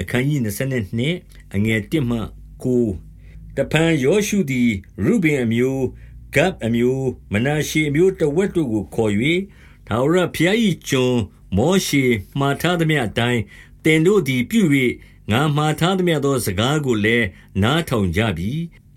အခန်းကြီး22အငယ်1မှ9တပန်ယောရှုသည်ရုဘင်အမျိုးဂတ်အမျိုးမနာရှေအမျိုးတဝက်တို့ကိုခေါ်၍ထာဝရဘုရား၏ကျွန်မောရှေမှားထားသမျှအတိုင်းတင်တို့သည်ပြု၍ငါမှားထားသမျှသောစကားကိုလည်းနားထောင်ကြပြီ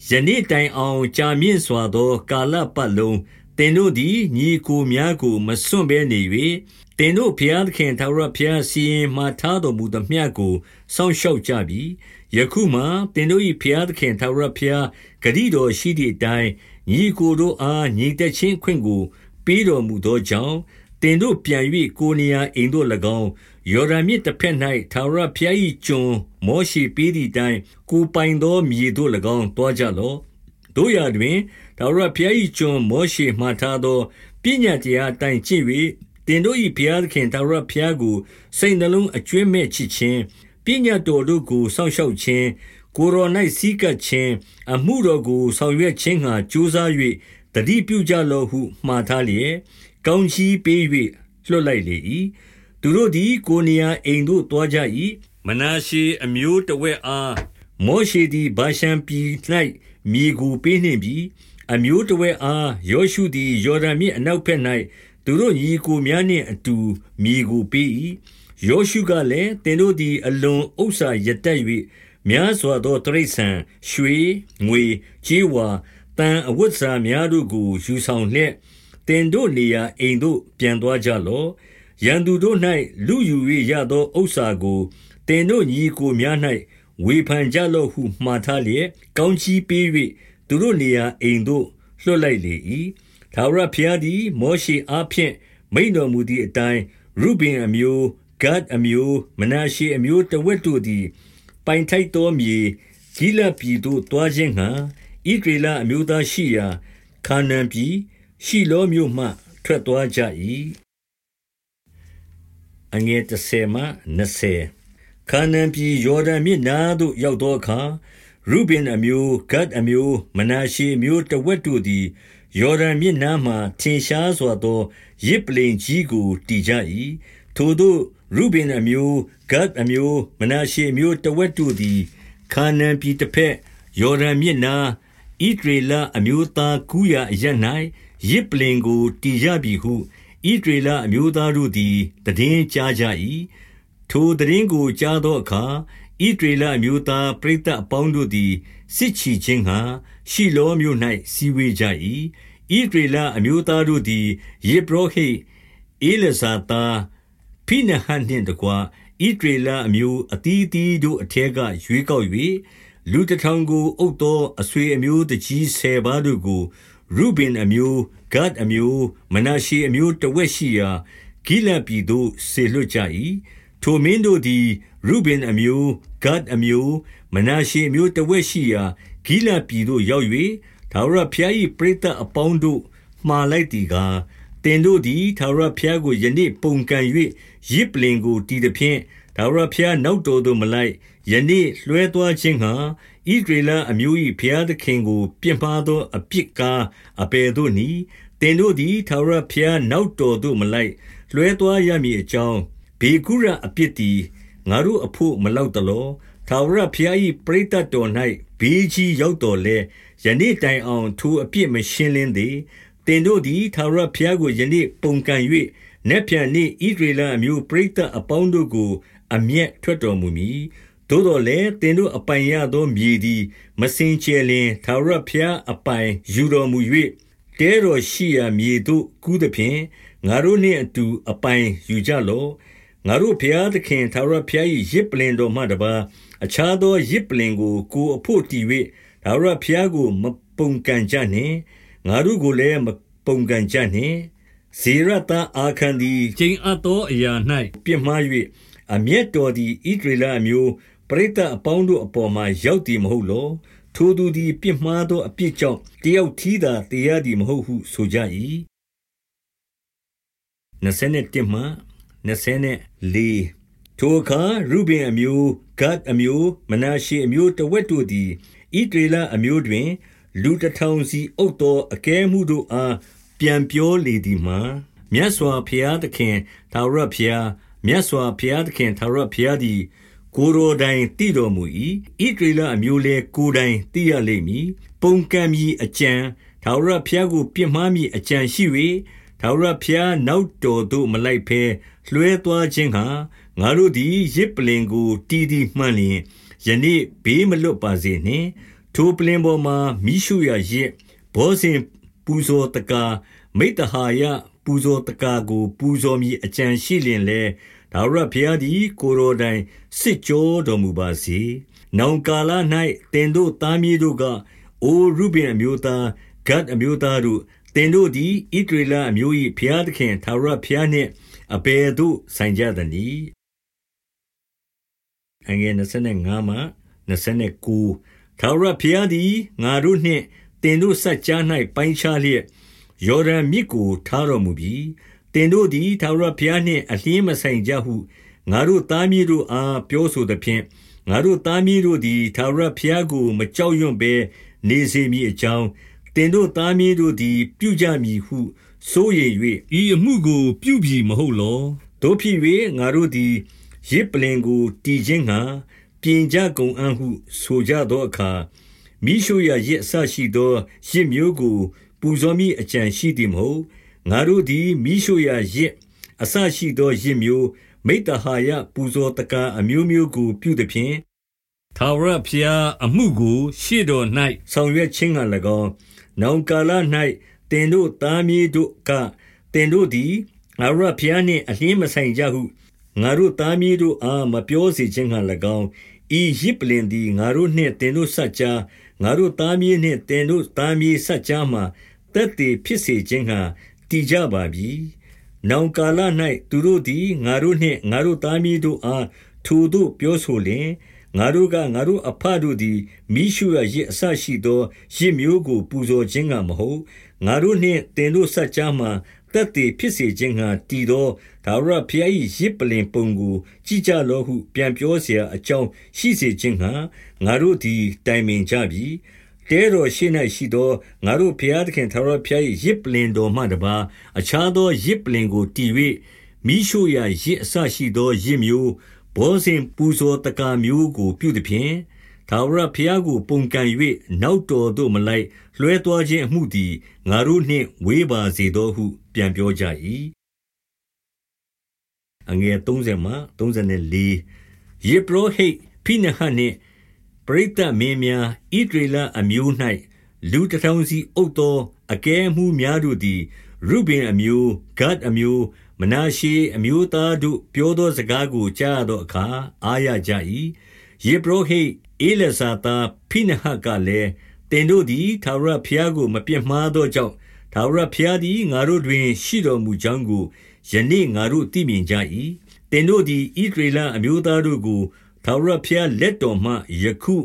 ယနေ့တိုင်အောင်ကြာမြင့်စွာသော ကာလပတ်လုံး တင်တို့သည်ညီကိုများကို မစွန့်ဘဲနေ၍တင်တို့ဘုရားသခင်ထာဝရဘုရားစီရင်မှာထားတော်မူသမျှကိုစောင့်ရှောက်ကြပြီယခုမှတင်တို့၏ဘုရားသခင်ထာဝရဘုရားဂတိတော်ရှိသည့်အတိုင်းညီကိုတို့အားညီသက်ချင်းခွင့်ကိုပေးတော်မူသောကြောင့်တင်တို့ပြန်၍ကိုနေရာအိမ်တို့၎င်းယော်ဒန်မြစ်တစ်ဖက်၌ထာဝရဘုရား၏ကျွန်မောရှိပေးသည့်အတိုင်းကိုပိုင်သောမြေတို့၎င်းတွားကြလော့ တို့ရတွင်ထာဝရဘုရား၏ကျွန်မောရှေမှထားသောပညာတရားအတိုင်းကျင့်၍တင်တို့၏ဘုရားသခင်ထာဝရဘုရားကိုစိတ်နှလုံးအကျွမ်းမဲ့ချစ်ခြင်းပညာတော်တို့ကိုစောင့်ရှောက်ခြင်းကိုယ်တော်၌စည်းကပ်ခြင်းအမှုတော်ကိုဆောင်ရွက်ခြင်းငှာကြိုးစား၍တတိပြုကြလောဟုမှားထားလျက်ကောင်းချီးပေး၍လွတ်လိုက်လေ၏သူတို့သည်ကိုနေရာအိမ်သို့တွားကြ၏မနာရှေအမျိုးတဝက်အားမောရှေသည်ဗာရှံပြည်၌ မြေကိုပေးနှင့်ပြီးအမျိုးတဝက်အားယောရှုသည်ယော်ဒန်မြစ်အနောက်ဘက်၌သူတို့ညီကိုများနှင့်အတူမြေကိုပေး၏ယောရှုကလည်းသင်တို့သည်အလွန်ဥစ္စာရတတ်၍များစွာသောတရိษံရွှေငွေကြေးဝါတန်အဝတ်စာများတို့ကိုယူဆောင်လျက်တင်တို့နေရာအိမ်သို့ပြန်သွားကြလော့ရန်သူတို့၌လူယူ၍ရသောဥစ္စာကိုတင်တို့ညီကိုများ၌ ဝေဖန်ကြလော့ဟုမှားထားလျက် ကောင်းချီးပေး၍သူတို့နေရာအိမ်သို့ လွှတ်လိုက်လေ၏ထာဝရဘုရားသည် မောရှေအားဖြင့် မိန်တော်မူသည့်အတိုင်း ရုဘင်အမျိုးဂတ်အမျိုး မနာရှေအမျိုးတဝက်တို့သည် ပိုင်ထိုက်သောမြေ ဂိလပြည်သို့တွားခြင်းဟံဣဒရေလအမျိုးသားရှိရာ ခါနန်ပြည် ရှိလောမြို့မှ ထွက်သွားကြ၏အငယ်30မှ20 ခါနန်ပြည်ယော်ဒန်မြစ်နားသို့ ရောက်သောအခါ ရုဘင်အမျိုးဂတ်အမျိုး မနာရှေအမျိုးတဝက်တို့သည် ယော်ဒန်မြစ်နားမှထင်ရှားစွာသောရစ်ပလင်ကြီးကို တည်ကြ၏ထိုသို့ ရုဘင်အမျိုးဂတ်အမျိုး မနာရှေအမျိုး တဝက်တို့သည် ခါနန်ပြည်တစ်ဖက် ယော်ဒန်မြစ်နားဣဒရေလအမျိုးသားကူးရာအရ၌ရစ်ပလင်ကို တည်ကြပြီဟုဣဒရေလအမျိုးသားတို့သည်တည်င်းကြားကြ၏ ထိုတည်င်းကိုကြားသောအခါဣဒရေလအမျိုးသားပရိသတ်အပေါင်းတို့သည်စစ်ချီခြင်းဟံရှီလောမြို့၌စီဝေးကြ၏ဣဒရေလအမျိုးသားတို့သည်ယေဘရဟိအေလဇာတာဖိနဟန်နှင့်တကွာဣဒရေလအမျိုးအတီးတီးတို့အထက်ကရွေးကောက်၍လူတထောင်ကိုအုပ်သောအဆွေအမျိုးတကြီးဆယ်ပါးတို့ကိုရုဘင်အမျိုးဂတ်အမျိုးမနာရှေအမျိုးတဝက်ရှိရာဂိလပြည်သို့ဆေလွတ်ကြ၏ ထိုမင်းတို့သည် ရုဘင်အမျိုးဂတ်အမျိုး မနာရှေအမျိုးတဝက်ရှိရာ ဂိလပြည်သို့ရောက်၍ထာဝရဘုရား၏ပရိသတ်အပေါင်းတို့ မှားလိုက်သည်ကားတင်တို့သည် ထာဝရဘုရားကို ယနေ့ပုံကံ၍ရစ်ပလင်ကို တည်သည်ဖြင့် ထာဝရဘုရားနောက်တော်သို့ မလိုက် ယနေ့လွှဲသွားခြင်းဟာဣဒရေလအမျိုး၏ဘုရားသခင်ကို ပြစ်မှားသော အပြစ်ကားအပေတို့နီတင်တို့သည် ထာဝရဘုရားနောက်တော်သို့ မလိုက် လွှဲသွားရမည်အကြောင်း ဘေကုရအပြစ်သည် ငါတို့အဖို့ မလောက်တလော ထာဝရဘုရား၏ပရိသတ်တော်၌ဘေးကြီးရောက်တော်လဲယနေ့တိုင်အောင် ထိုအပြစ် မရှင်းလင်းသေးတင်တို့သည် ထာဝရဘုရားကို ယနေ့ ပုံကံ၍နက်ဖြန်နေ့ဣဒရေလအမျိုး ပရိသတ်အပေါင်းတို့ကို အမျက်ထွက်တော်မူမည် သို့တော်လည်းတင်တို့အပိုင်ရသော မြေသည် မစင်ကြယ်လင် ထာဝရဘုရားအပိုင်ယူတော်မူ၍တဲတော်ရှိရာမြေသို့ ကူးသည်ဖြင့် ငါတို့နှင့်အတူ အပိုင်ယူကြလော့ ငါတို့ဘုရားသခင်ထာဝရဘုရား၏ရစ်ပလင်တော်မှတပါအခြားသောရစ်ပလင်ကို ကိုအဖို့တည်၍ထာဝရဘုရားကို မပုန်ကန်ကြနှင့်ငါတို့ကိုလည်းမပုန်ကန်ကြနှင့်ဇေရတအာခန်သည်ကျိန်အပ်သောအရာ၌ပြစ်မှား၍အမျက်တော်သည်ဣဒရေလအမျိုးပရိသတ်အပေါင်းတို့အပေါ်မှာရောက်သည်မဟုတ်လောထိုသူသည်ပြစ်မှားသောအပြစ်ကြောင့်တယောက်ထီးသာတရားသည်မဟုတ်ဟုဆိုကြ၏21မှ 24ထိုအခါရုဘင်အမျိုးဂတ်အမျိုး မနာရှေအမျိုးတဝက်တို့သည်ဣဒေလအမျိုးတွင် လူတထောင်စီအုပ်သော အကဲမှုတို့အား ပြန်ပြောလေသည်မှာ မြတ်စွာဘုရားသခင်သာရဘုရား မြတ်စွာဘုရားသခင်သာရဘုရားသည် ကိုရိုတိုင်တည်တော်မူ၏ဣဒရေလအမျိုးလည်း ကိုတိုင်တည်ရလိမ့်မည် ပုန်ကံမီအကြံ ထာဝရဘုရားကို ပြစ်မှားမည်အကြံရှိ၍ ထာဝရဘုရားနောက်တော်သို့မလိုက်ဘဲလွှဲသွားခြင်းဟာငါတို့သည်ရစ်ပလင်ကိုတီးတီးမှန်လျင်ယနေ့ဘေးမလွတ်ပါစေနှင့်ထိုပလင်ပေါ်မှာမိရှုရရစ်ဘောဇင်ပူဇော်တကာမိတ္တဟာယပူဇော်တကာကို ပူဇော်မည်အကြံရှိလျင်လေဒါဝရဘုရားသည် ကိုရိုတိုင်စစ်ကြောတော်မူပါစေ။နောင်ကာလ၌တင်တို့သားမြေတို့ကအိုရုဘင်အမျိုးသားဂတ်အမျိုးသားတို့တ င်တို့သည်ဣဒရလအမျိုး၏ဘုရားသခင်သာရဘုရားနှင့် အဘယ်သို့ဆိုင်ကြသနည်းအငယ်25မှ29သာရဘုရားသည်ငါတို့နှင့်တင်တို့ဆက်ကြား၌ပိုင်းခြားလျက်ယော်ဒန်မြစ်ကိုထားတော်မူပြီးတင်တို့သည်ထာဝရဘုရားနှင့်အလျင်းမဆိုင်ကြဟုငါတို့သားမြေတို့အားပြောဆိုသဖြင့်ငါတို့သားမြေတို့သည်ထာဝရဘုရားကို မကြောက်ရွံ့ဘဲနေစေမည်အကြောင်း တင်တို့သားမြေတို့သည် ပြုကြမည်ဟု စိုးရိမ်၍ဤအမှုကို ပြုပြီမဟုတ်လောတို့ဖြစ်၍ငါတို့သည်ရစ်ပလင်ကို တည်ခြင်းငှာပြင်ကြကုန်အံ့ဟု ဆိုကြသောအခါမိရှုရရစ်အဆရှိသောရစ်မျိုးကို ပူဇော်မိအကြံရှိသည်မဟုတ် ငါတို့သည်မိရှုရာရစ်အစရှိသောရစ်မျိုး မိတ္တဟာယပူဇော်တကာအမျိုးမျိုးကို ပြုသဖြင့် သာဝရဖျားအမှုကို ရှေ့တော်၌ဆောင်ရွက်ခြင်းက၎င်းနောင်ကာလ၌တင်တို့သားမြေတို့ကတင်တို့သည်ငါရဖျားနှင့်အလင်းမဆိုင်ကြဟုငါတို့သားမြေတို့အားမပြောစေခြင်းက၎င်းဤရစ်ပလင်သည်ငါတို့နှင့်တင်တို့ဆက်ကြားငါတို့သားမြေနှင့်တင်တို့သားမြေဆက်ကြားမှတက်တည်ဖြစ်စေခြင်းကတည်ကြပါပြီ။နောင်ကာလ၌သူတို့သည်ငါတို့နှင့်ငါတို့သားမြေတို့အားထိုသို့ပြောဆိုလျှင် ငါတို့ကငါတို့အဖတို့သည် မီးရှို့ရာယဇ်အစရှိသောယဇ်မျိုးကို ပူဇော်ခြင်းငှါမဟုတ်၊ငါတို့နှင့်သင်တို့စပ်ကြားမှာ သက်သေဖြစ်စေခြင်းငှါ တည်သော ထာဝရဘုရား၏ယဇ်ပလ္လင်ပုံကို ကြည့်ကြလော့ဟု ပြန်ပြောစရာအကြောင်းရှိစေခြင်းငှါ ငါတို့သည် တိုင်ပင်ကြပြီ။တဲတော်ရှေ့၌ရှိသော ငါတို့ဘုရားသခင် ထာဝရဘုရား၏ယဇ်ပလ္လင်တော်မှတပါး အခြားသော ယဇ်ပလ္လင်ကိုတည်၍မီးရှို့ရာယဇ်အစရှိသော ယဇ်မျိုး ဘောဇင်ပူဇော်တကာမျိုးကို ပြုသည်ဖြင့်သာဝရဘုရားကို ပုံကံ၍နောက်တော်သို့မလိုက် လွှဲသွားခြင်းအမှုသည် ငါတို့နှင့် ဝေးပါစေသောဟု ပြန်ပြောကြ၏အငယ်30မှ34ယေဘရဟိတ်ဖိနဟနှင့် ပရိသတ်မင်းများဣဒရေလအမျိုး၌လူတထောင်စီအုပ်သော အကဲမှုများတို့သည် ရုဘင်အမျိုးဂတ်အမျိုး မနာရှေအမျိုးသားတို့ပြောသောစကားကို ကြားသောအခါ အာရကြ၏ယေဘရဟိအေလဇာတာဖိနဟကလည်းတင်တို့သည်သာရဖျားကို မပြတ်မှားသောကြောင့်သာရဖျားသည် ငါတို့တွင် ရှိတော်မူကြောင်းကို ယနေ့ငါတို့ သိမြင်ကြ၏တင်တို့သည်ဣဒရေလအမျိုးသားတို့ကို ထာဝရဘုရားလက်တော်မှ ယခု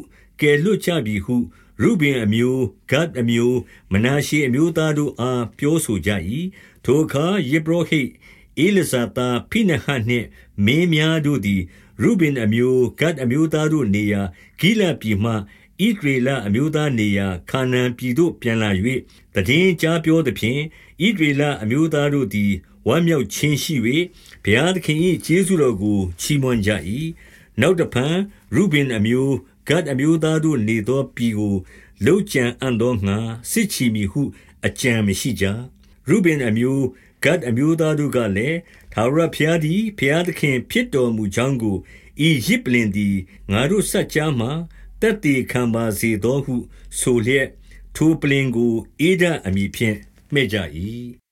ကယ်လွတ်ကြပြီဟု ရုဘင်အမျိုးဂတ်အမျိုး မနာရှေအမျိုးသားတို့အား ပြောဆိုကြ၏ထိုအခါယေဘရဟိ အေလဇာတာဖိနဟနှင့်မင်းများတို့သည် ရုဘင်အမျိုးဂတ်အမျိုးသားတို့နေရာဂိလပြည်မှဣဒရေလအမျိုးသားနေရာခါနန်ပြည်သို့ပြန်လာ၍တည်င်းကြားပြောသည်ဖြင့်ဣဒရေလအမျိုးသားတို့သည်ဝမ်းမြောက်ခြင်းရှိ၍ဘုရားသခင်၏ကျေးဇူးတော်ကိုချီးမွမ်းကြ၏နောက်တဖန်ရုဘင်အမျိုးဂတ်အမျိုးသားတို့နေသောပြည်ကိုလှုပ်ကြံအံ့သောငါစစ်ချီမည်ဟုအကြံမရှိကြ ရုဘင်အမျိုးဂတ်အမျိုးသားတို့ကလည်းသာရဖျားသည်ဖျားသခင် ဖြစ်တော်မူကြောင်းကိုဤရစ်ပလင်သည်ငါတို့ဆက်ကြားမှတက်တည်ခံပါစေသောဟု ဆိုလျက်ထိုပလင်ကိုအေဒအမိဖြင့်မှဲ့ကြ၏